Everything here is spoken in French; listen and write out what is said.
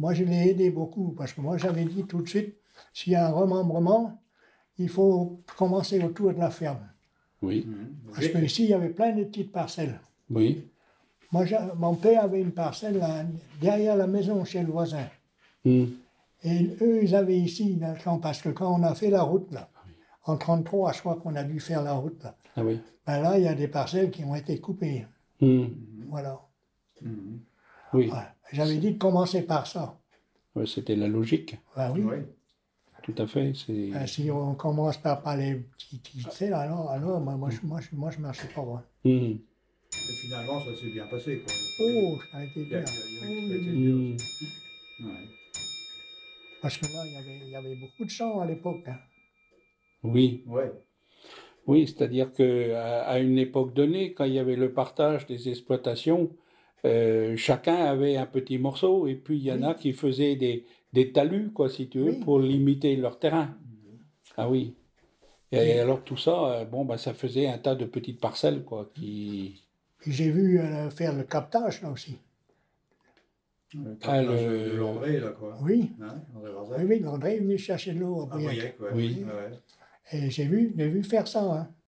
moi, je l'ai aidé beaucoup parce que moi, j'avais dit tout de suite, s'il y a un remembrement, il faut commencer autour de la ferme. Oui, Parce qu'ici, il y avait plein de petites parcelles. oui. Moi, mon père avait une parcelle là, derrière la maison chez le voisin. Hmm. Et eux, ils avaient ici, là, quand- parce que quand on a fait la route, là, en 33, je crois qu'on a dû faire la route, là, Ah oui. ben là, il y a des parcelles qui ont été coupées. Hmm. Voilà. Oui, Ouais. J'avais dit de commencer par ça. Ouais, c'était la logique, Ben oui. Oui. tout à fait. Ben, si on commence par, par les petits alors, alors moi, moi, je, moi, je, moi, je marchais pas loin. Hmm. Et finalement, ça s'est bien passé. Quoi. Oh, ça a été bien. Ouais. Parce que là, il y avait, il y avait beaucoup de champs à l'époque. hein. Oui, Ouais. oui, c'est-à-dire que à, à une époque donnée, quand il y avait le partage des exploitations, euh, chacun avait un petit morceau et puis il y en a qui faisaient des, des talus, quoi, si tu veux, Oui. pour limiter leur terrain. Ah oui. Et Oui. alors tout ça, euh, bon, bah, ça faisait un tas de petites parcelles, quoi, qui... Puis j'ai vu euh, faire le captage là aussi. Le Ah, captage le- de l'André, là, quoi. Oui, Hein, oui, oui, André est venu chercher de l'eau à Ah, Briac. Ouais. Oui. Ouais. Et j'ai vu, j'ai vu faire ça. hein.